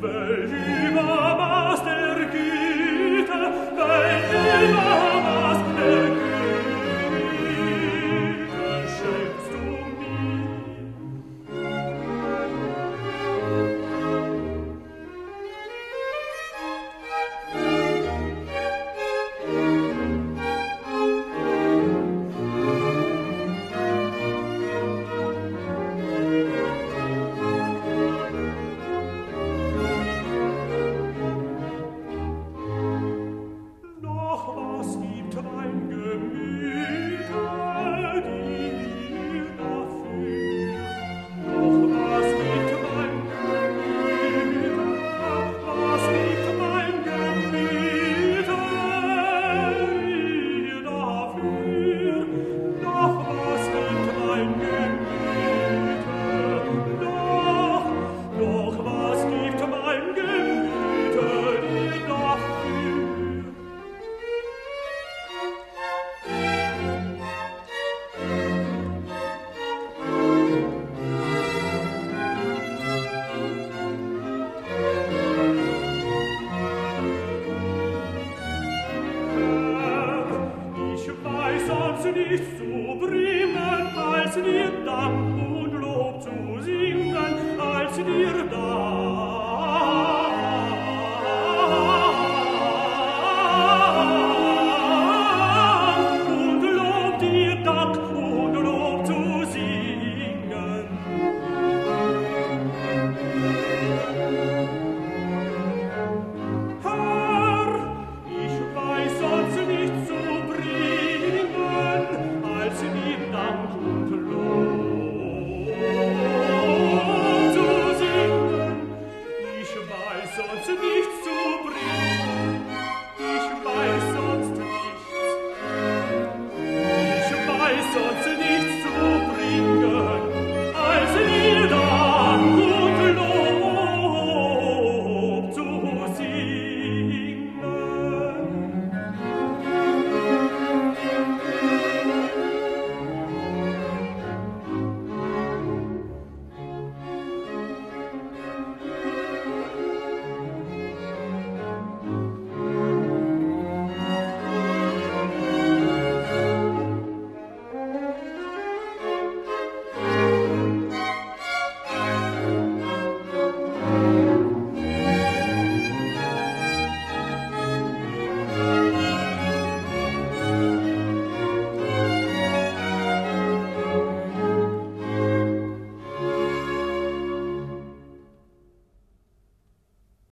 Welt. nicht so bringen, als wir dann